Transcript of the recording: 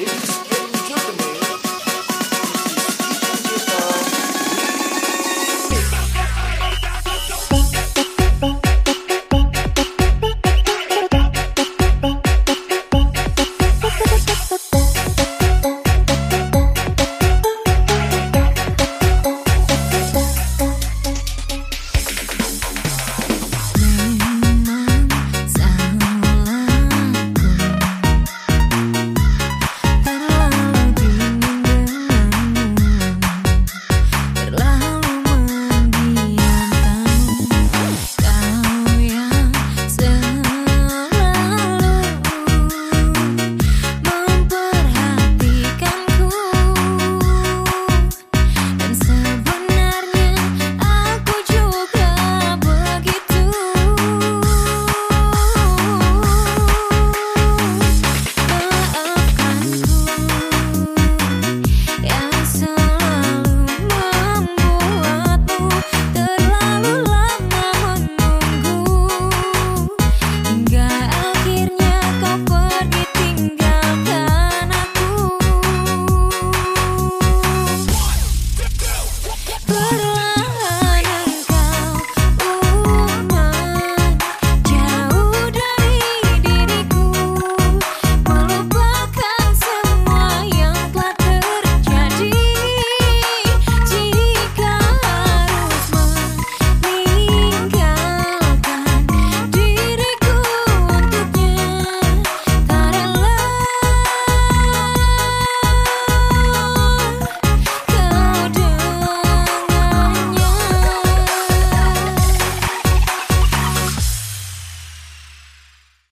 Peace.